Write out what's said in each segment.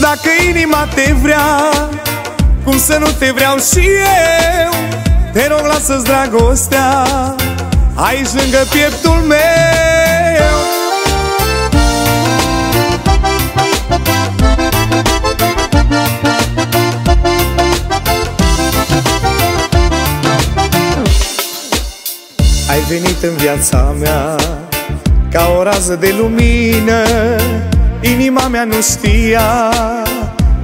Dacă inima te vrea Cum să nu te vreau și eu? Te rog lasă-ți dragostea Aici lângă pieptul meu. Ai venit în viața mea Ca o rază de lumină Inima mea nu știa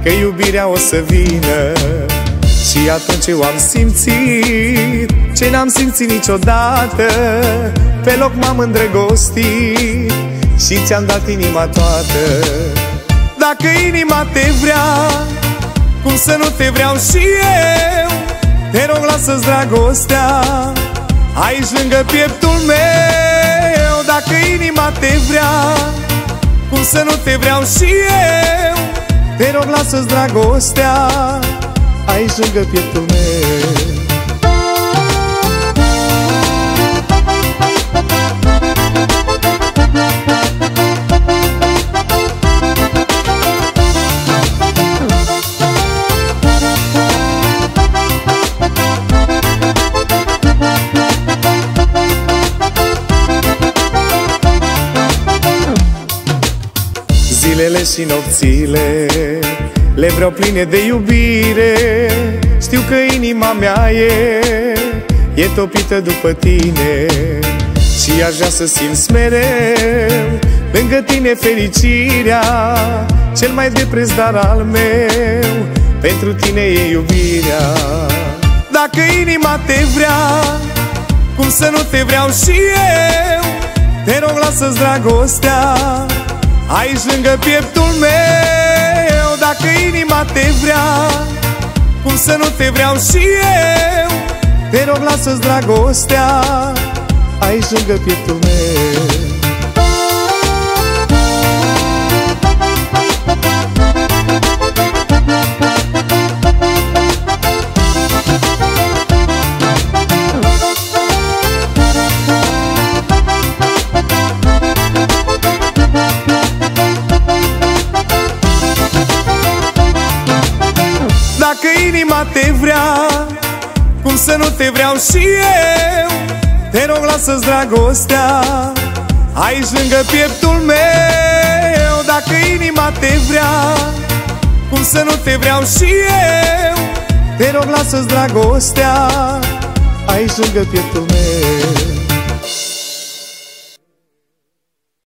Că iubirea o să vină. Și atunci eu am simțit Ce n-am simțit niciodată. Pe loc m-am îndrăgostit Și ți-am dat inima toată. Dacă inima te vrea Cum să nu te vreau și eu? Te rog lasă-ți dragostea Aici lângă pieptul meu. Dacă inima te vrea Cum să nu te vreau și eu. Te rog lasă-ți dragostea Aici lângă pieptul meu Zilele și nopțile Le vreau pline de iubire. Știu că inima mea e E topită după tine Și aș vrea să simți mereu Lângă tine fericirea. Cel mai de preț dar al meu Pentru tine e iubirea. Dacă inima te vrea Cum să nu te vreau și eu? Te rog lasă-ți dragostea Aici lângă pieptul meu Dacă inima te vrea Cum să nu te vreau și eu? Te rog lasă-ți dragostea Aici lângă pieptul meu te vrea Cum să nu te vreau și eu? Te rog lasă-ți dragostea Aici lângă pieptul meu. Dacă inima te vrea Cum să nu te vreau și eu? Te rog lasă-ți dragostea Aici lângă pieptul meu